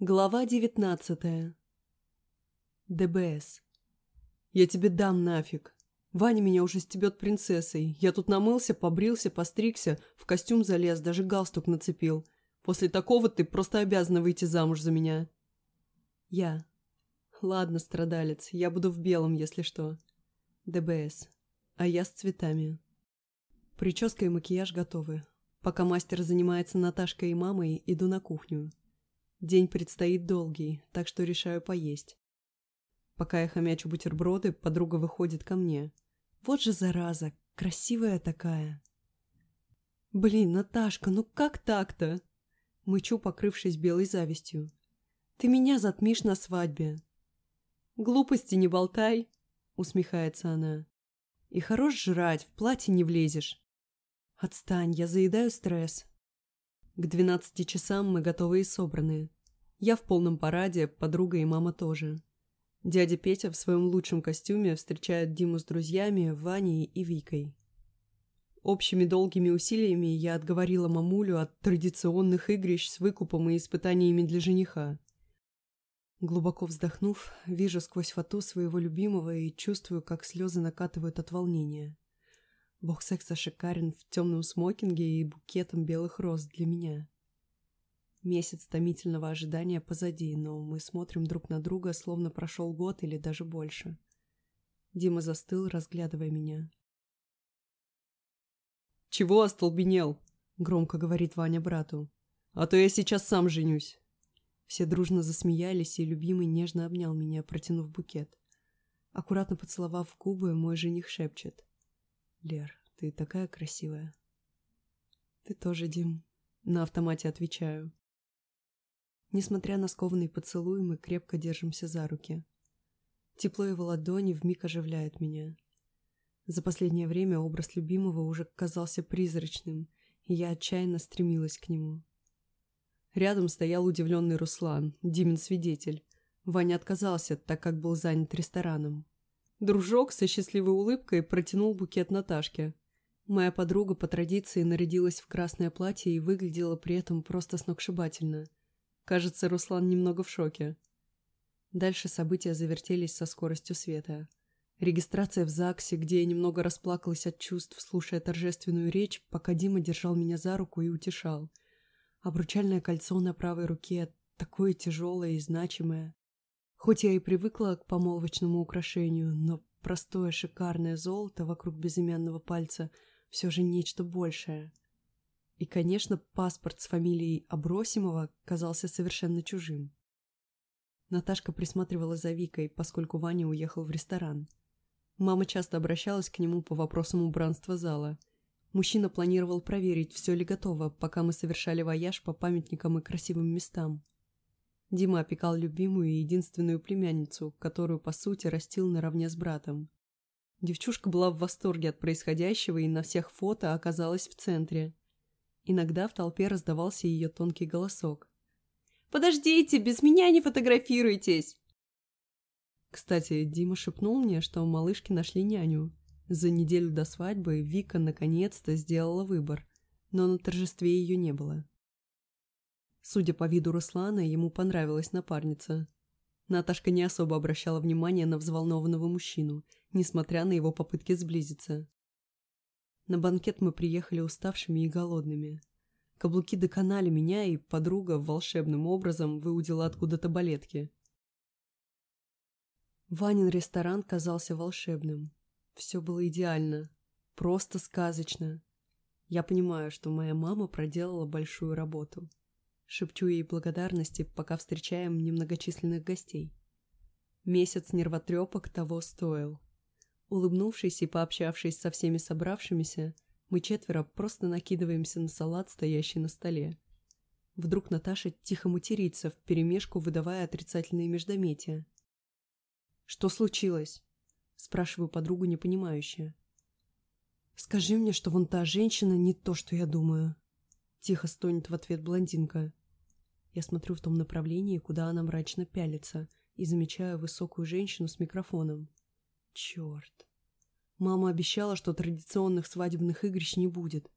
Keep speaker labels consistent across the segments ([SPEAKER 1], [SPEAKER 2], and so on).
[SPEAKER 1] Глава девятнадцатая. ДБС. «Я тебе дам нафиг. Ваня меня уже стебет принцессой. Я тут намылся, побрился, постригся, в костюм залез, даже галстук нацепил. После такого ты просто обязана выйти замуж за меня». Я. Ладно, страдалец, я буду в белом, если что. ДБС. А я с цветами. Прическа и макияж готовы. Пока мастер занимается Наташкой и мамой, иду на кухню. День предстоит долгий, так что решаю поесть. Пока я хомячу бутерброды, подруга выходит ко мне. Вот же зараза, красивая такая. Блин, Наташка, ну как так-то? Мычу, покрывшись белой завистью. Ты меня затмишь на свадьбе. Глупости не болтай, усмехается она. И хорош жрать, в платье не влезешь. Отстань, я заедаю стресс. К двенадцати часам мы готовы и собраны. Я в полном параде, подруга и мама тоже. Дядя Петя в своем лучшем костюме встречает Диму с друзьями, Ваней и Викой. Общими долгими усилиями я отговорила мамулю от традиционных игрищ с выкупом и испытаниями для жениха. Глубоко вздохнув, вижу сквозь фату своего любимого и чувствую, как слезы накатывают от волнения. Бог секса шикарен в темном смокинге и букетом белых роз для меня. Месяц томительного ожидания позади, но мы смотрим друг на друга, словно прошел год или даже больше. Дима застыл, разглядывая меня. «Чего остолбенел?» — громко говорит Ваня брату. «А то я сейчас сам женюсь». Все дружно засмеялись, и любимый нежно обнял меня, протянув букет. Аккуратно поцеловав губы, мой жених шепчет. «Лер, ты такая красивая». «Ты тоже, Дим». На автомате отвечаю. Несмотря на скованный поцелуй, мы крепко держимся за руки. Тепло его ладони вмиг оживляет меня. За последнее время образ любимого уже казался призрачным, и я отчаянно стремилась к нему. Рядом стоял удивленный Руслан, Димин свидетель. Ваня отказался, так как был занят рестораном. Дружок со счастливой улыбкой протянул букет Наташке. Моя подруга по традиции нарядилась в красное платье и выглядела при этом просто сногсшибательно. Кажется, Руслан немного в шоке. Дальше события завертелись со скоростью света. Регистрация в ЗАГСе, где я немного расплакалась от чувств, слушая торжественную речь, пока Дима держал меня за руку и утешал – Обручальное кольцо на правой руке такое тяжелое и значимое. Хоть я и привыкла к помолвочному украшению, но простое шикарное золото вокруг безымянного пальца все же нечто большее. И, конечно, паспорт с фамилией Абросимова казался совершенно чужим. Наташка присматривала за Викой, поскольку Ваня уехал в ресторан. Мама часто обращалась к нему по вопросам убранства зала – Мужчина планировал проверить, все ли готово, пока мы совершали вояж по памятникам и красивым местам. Дима опекал любимую и единственную племянницу, которую, по сути, растил наравне с братом. Девчушка была в восторге от происходящего и на всех фото оказалась в центре. Иногда в толпе раздавался ее тонкий голосок. «Подождите, без меня не фотографируйтесь!» Кстати, Дима шепнул мне, что малышки нашли няню. За неделю до свадьбы Вика наконец-то сделала выбор, но на торжестве ее не было. Судя по виду Руслана, ему понравилась напарница. Наташка не особо обращала внимание на взволнованного мужчину, несмотря на его попытки сблизиться. На банкет мы приехали уставшими и голодными. Каблуки доконали меня, и подруга волшебным образом выудила откуда-то балетки. Ванин ресторан казался волшебным. Все было идеально, просто сказочно. Я понимаю, что моя мама проделала большую работу. Шепчу ей благодарности, пока встречаем немногочисленных гостей. Месяц нервотрепок того стоил. Улыбнувшись и пообщавшись со всеми собравшимися, мы четверо просто накидываемся на салат, стоящий на столе. Вдруг Наташа тихо матерится, вперемешку выдавая отрицательные междометия. «Что случилось?» Спрашиваю подругу непонимающе. «Скажи мне, что вон та женщина не то, что я думаю». Тихо стонет в ответ блондинка. Я смотрю в том направлении, куда она мрачно пялится, и замечаю высокую женщину с микрофоном. Черт. Мама обещала, что традиционных свадебных игрищ не будет.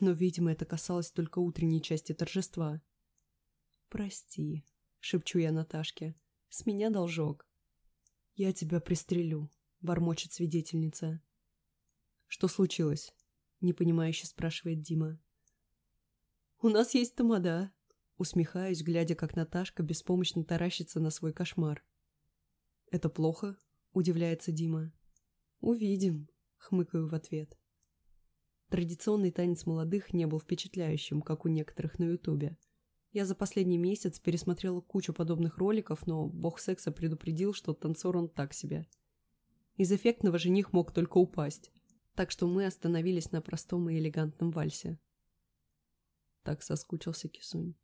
[SPEAKER 1] Но, видимо, это касалось только утренней части торжества. «Прости», — шепчу я Наташке. «С меня должок». «Я тебя пристрелю», — бормочет свидетельница. «Что случилось?» — непонимающе спрашивает Дима. «У нас есть тамада», — усмехаюсь, глядя, как Наташка беспомощно таращится на свой кошмар. «Это плохо?» — удивляется Дима. «Увидим», — хмыкаю в ответ. Традиционный танец молодых не был впечатляющим, как у некоторых на Ютубе. Я за последний месяц пересмотрела кучу подобных роликов, но бог секса предупредил, что танцор он так себе. Из эффектного жених мог только упасть, так что мы остановились на простом и элегантном вальсе. Так соскучился Кисунь.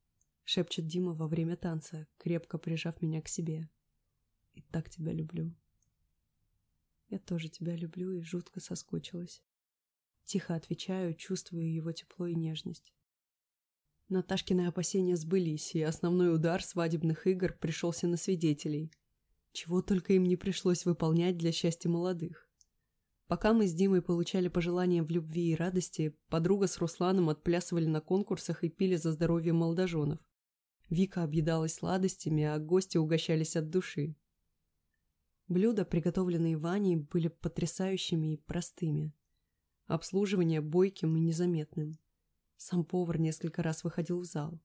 [SPEAKER 1] Шепчет Дима во время танца, крепко прижав меня к себе. И так тебя люблю. Я тоже тебя люблю и жутко соскучилась. Тихо отвечаю, чувствую его тепло и нежность. Наташкины опасения сбылись, и основной удар свадебных игр пришелся на свидетелей. Чего только им не пришлось выполнять для счастья молодых. Пока мы с Димой получали пожелания в любви и радости, подруга с Русланом отплясывали на конкурсах и пили за здоровье молодоженов. Вика объедалась сладостями, а гости угощались от души. Блюда, приготовленные Ваней, были потрясающими и простыми. Обслуживание бойким и незаметным. Сам повар несколько раз выходил в зал.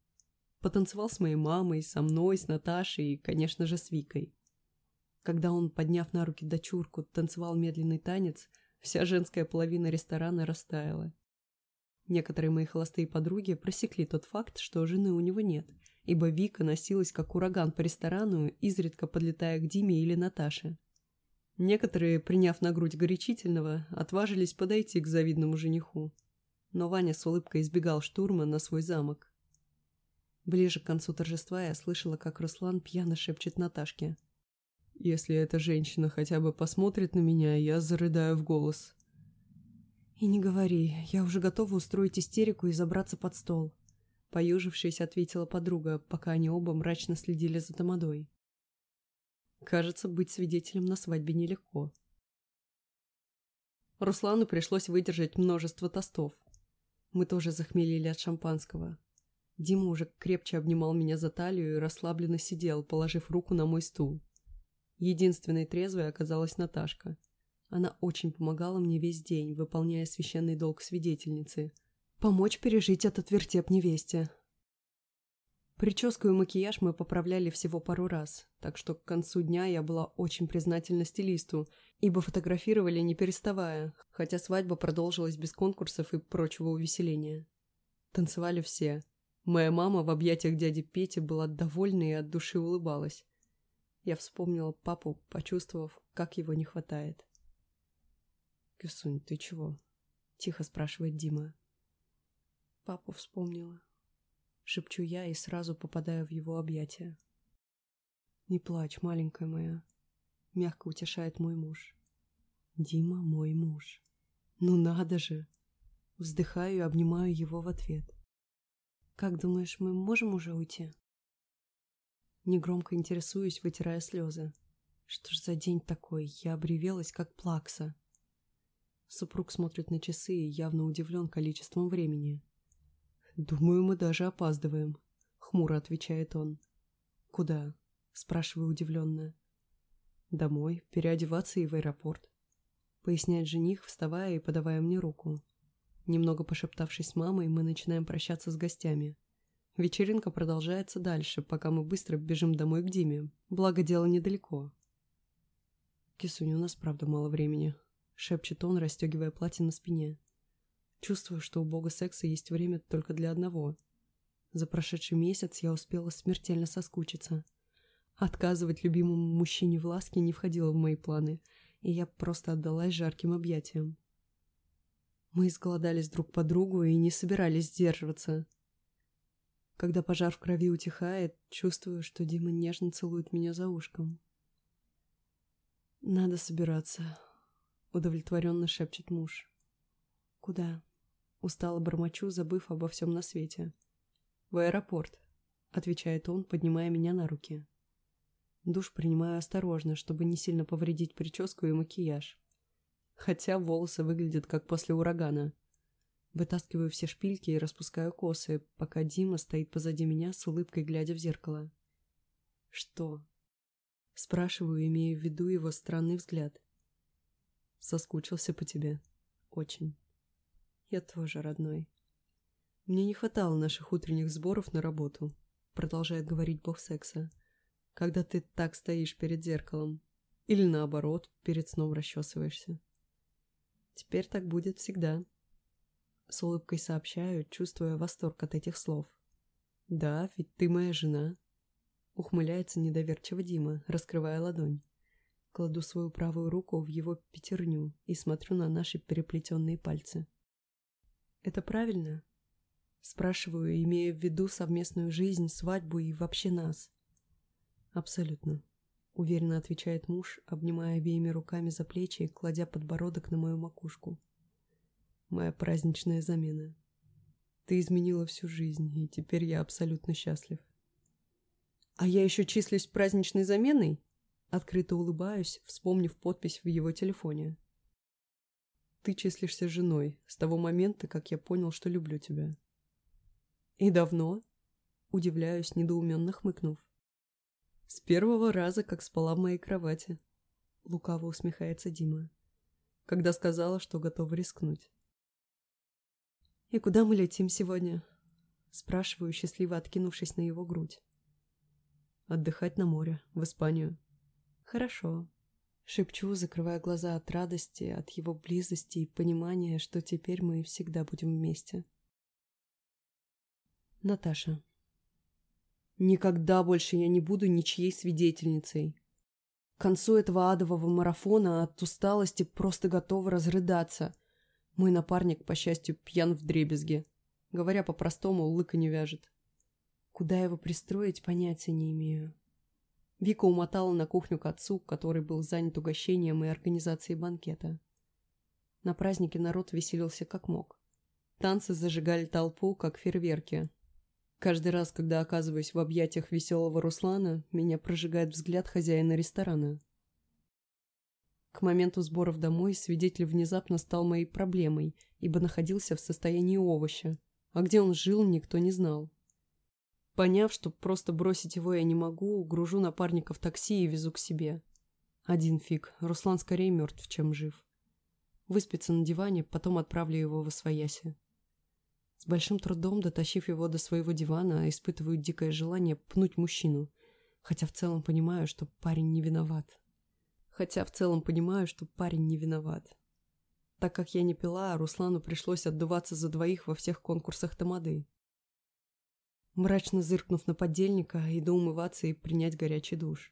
[SPEAKER 1] Потанцевал с моей мамой, со мной, с Наташей и, конечно же, с Викой. Когда он, подняв на руки дочурку, танцевал медленный танец, вся женская половина ресторана растаяла. Некоторые мои холостые подруги просекли тот факт, что жены у него нет, ибо Вика носилась как ураган по ресторану, изредка подлетая к Диме или Наташе. Некоторые, приняв на грудь горячительного, отважились подойти к завидному жениху но Ваня с улыбкой избегал штурма на свой замок. Ближе к концу торжества я слышала, как Руслан пьяно шепчет Наташке. «Если эта женщина хотя бы посмотрит на меня, я зарыдаю в голос». «И не говори, я уже готова устроить истерику и забраться под стол», — поюжившись, ответила подруга, пока они оба мрачно следили за Тамадой. Кажется, быть свидетелем на свадьбе нелегко. Руслану пришлось выдержать множество тостов. Мы тоже захмелели от шампанского. Дима уже крепче обнимал меня за талию и расслабленно сидел, положив руку на мой стул. Единственной трезвой оказалась Наташка. Она очень помогала мне весь день, выполняя священный долг свидетельницы. Помочь пережить этот вертеп невесте. Прическу и макияж мы поправляли всего пару раз, так что к концу дня я была очень признательна стилисту, ибо фотографировали не переставая, хотя свадьба продолжилась без конкурсов и прочего увеселения. Танцевали все. Моя мама в объятиях дяди Пети была довольна и от души улыбалась. Я вспомнила папу, почувствовав, как его не хватает. «Кюсунь, ты чего?» — тихо спрашивает Дима. Папу вспомнила. Шепчу я и сразу попадаю в его объятия. «Не плачь, маленькая моя», — мягко утешает мой муж. «Дима мой муж. Ну надо же!» Вздыхаю и обнимаю его в ответ. «Как думаешь, мы можем уже уйти?» Негромко интересуюсь, вытирая слезы. Что ж за день такой? Я обревелась, как плакса. Супруг смотрит на часы и явно удивлен количеством времени. «Думаю, мы даже опаздываем», — хмуро отвечает он. «Куда?» — спрашиваю удивленно. «Домой, переодеваться и в аэропорт», — поясняет жених, вставая и подавая мне руку. Немного пошептавшись с мамой, мы начинаем прощаться с гостями. Вечеринка продолжается дальше, пока мы быстро бежим домой к Диме, благо дело недалеко. «Кисунь, у нас правда мало времени», — шепчет он, расстегивая платье на спине. Чувствую, что у бога секса есть время только для одного. За прошедший месяц я успела смертельно соскучиться. Отказывать любимому мужчине в ласке не входило в мои планы, и я просто отдалась жарким объятиям. Мы изголодались друг по другу и не собирались сдерживаться. Когда пожар в крови утихает, чувствую, что Дима нежно целует меня за ушком. «Надо собираться», — удовлетворенно шепчет муж. «Куда?» Устало бормочу, забыв обо всем на свете. «В аэропорт», — отвечает он, поднимая меня на руки. Душ принимаю осторожно, чтобы не сильно повредить прическу и макияж. Хотя волосы выглядят как после урагана. Вытаскиваю все шпильки и распускаю косы, пока Дима стоит позади меня с улыбкой, глядя в зеркало. Что? Спрашиваю, имея в виду его странный взгляд. Соскучился по тебе. Очень. Я тоже, родной. Мне не хватало наших утренних сборов на работу, продолжает говорить бог секса. Когда ты так стоишь перед зеркалом. Или наоборот, перед сном расчесываешься. Теперь так будет всегда. С улыбкой сообщаю, чувствуя восторг от этих слов. Да, ведь ты моя жена. Ухмыляется недоверчиво Дима, раскрывая ладонь. Кладу свою правую руку в его пятерню и смотрю на наши переплетенные пальцы. «Это правильно?» Спрашиваю, имея в виду совместную жизнь, свадьбу и вообще нас. «Абсолютно», — уверенно отвечает муж, обнимая обеими руками за плечи и кладя подбородок на мою макушку. «Моя праздничная замена. Ты изменила всю жизнь, и теперь я абсолютно счастлив». «А я еще числюсь праздничной заменой?» Открыто улыбаюсь, вспомнив подпись в его телефоне. «Ты числишься женой с того момента, как я понял, что люблю тебя». «И давно?» Удивляюсь, недоуменно хмыкнув. «С первого раза, как спала в моей кровати», — лукаво усмехается Дима, когда сказала, что готова рискнуть. «И куда мы летим сегодня?» — спрашиваю, счастливо откинувшись на его грудь. «Отдыхать на море, в Испанию», «Хорошо», — шепчу, закрывая глаза от радости, от его близости и понимания, что теперь мы всегда будем вместе. Наташа. Никогда больше я не буду ничьей свидетельницей. К концу этого адового марафона от усталости просто готова разрыдаться. Мой напарник, по счастью, пьян в дребезге. Говоря по-простому, лыка не вяжет. Куда его пристроить, понятия не имею. Вика умотала на кухню к отцу, который был занят угощением и организацией банкета. На празднике народ веселился как мог. Танцы зажигали толпу, как фейерверки. Каждый раз, когда оказываюсь в объятиях веселого Руслана, меня прожигает взгляд хозяина ресторана. К моменту сборов домой свидетель внезапно стал моей проблемой, ибо находился в состоянии овоща, а где он жил, никто не знал. Поняв, что просто бросить его я не могу, гружу напарника в такси и везу к себе. Один фиг, Руслан скорее мертв, чем жив. Выспится на диване, потом отправлю его в освояси. С большим трудом, дотащив его до своего дивана, испытываю дикое желание пнуть мужчину, хотя в целом понимаю, что парень не виноват. Хотя в целом понимаю, что парень не виноват. Так как я не пила, Руслану пришлось отдуваться за двоих во всех конкурсах тамады. Мрачно зыркнув на подельника, иду умываться и принять горячий душ.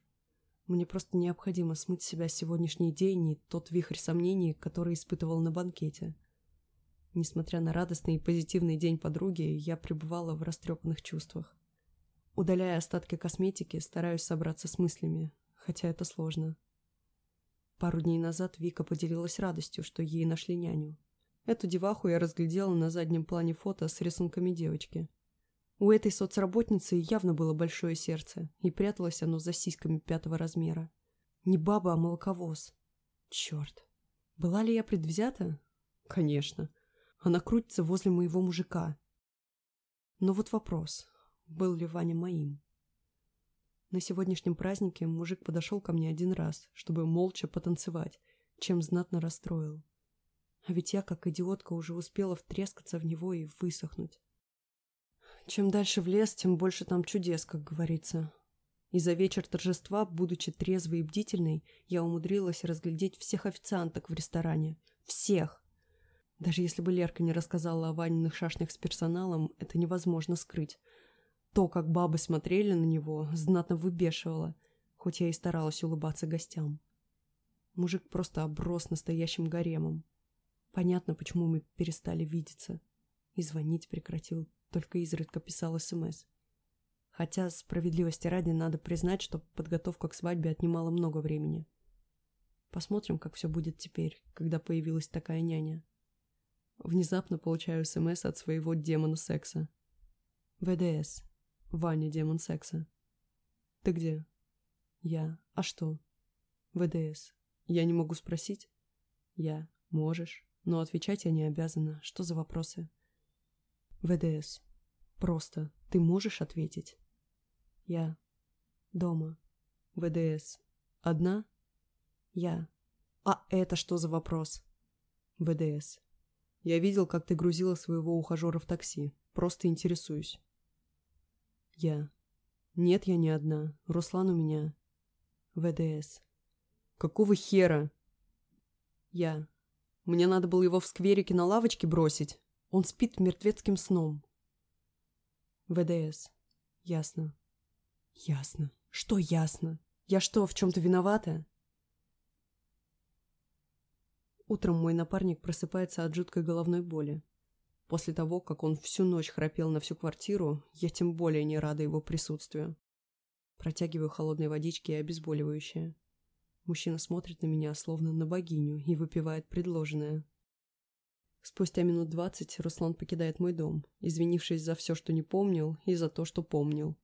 [SPEAKER 1] Мне просто необходимо смыть с себя сегодняшний день и тот вихрь сомнений, который испытывал на банкете. Несмотря на радостный и позитивный день подруги, я пребывала в растрепанных чувствах. Удаляя остатки косметики, стараюсь собраться с мыслями, хотя это сложно. Пару дней назад Вика поделилась радостью, что ей нашли няню. Эту деваху я разглядела на заднем плане фото с рисунками девочки – у этой соцработницы явно было большое сердце, и пряталось оно за сиськами пятого размера. Не баба, а молоковоз. Черт. Была ли я предвзята? Конечно. Она крутится возле моего мужика. Но вот вопрос, был ли Ваня моим? На сегодняшнем празднике мужик подошел ко мне один раз, чтобы молча потанцевать, чем знатно расстроил. А ведь я, как идиотка, уже успела втрескаться в него и высохнуть. Чем дальше в лес, тем больше там чудес, как говорится. И за вечер торжества, будучи трезвой и бдительной, я умудрилась разглядеть всех официанток в ресторане. Всех! Даже если бы Лерка не рассказала о Ваниных шашнях с персоналом, это невозможно скрыть. То, как бабы смотрели на него, знатно выбешивало, хоть я и старалась улыбаться гостям. Мужик просто оброс настоящим гаремом. Понятно, почему мы перестали видеться. И звонить прекратил только изредка писал СМС. Хотя, справедливости ради, надо признать, что подготовка к свадьбе отнимала много времени. Посмотрим, как все будет теперь, когда появилась такая няня. Внезапно получаю СМС от своего демона секса. ВДС. Ваня, демон секса. Ты где? Я. А что? ВДС. Я не могу спросить? Я. Можешь. Но отвечать я не обязана. Что за вопросы? ВДС. Просто. Ты можешь ответить? Я. Дома. ВДС. Одна? Я. А это что за вопрос? ВДС. Я видел, как ты грузила своего ухажера в такси. Просто интересуюсь. Я. Нет, я не одна. Руслан у меня. ВДС. Какого хера? Я. Мне надо было его в скверике на лавочке бросить. Он спит мертвецким сном. ВДС. Ясно. Ясно. Что ясно? Я что, в чем-то виновата? Утром мой напарник просыпается от жуткой головной боли. После того, как он всю ночь храпел на всю квартиру, я тем более не рада его присутствию. Протягиваю холодной водички и обезболивающее. Мужчина смотрит на меня, словно на богиню, и выпивает предложенное. Спустя минут двадцать Руслан покидает мой дом, извинившись за все, что не помнил, и за то, что помнил.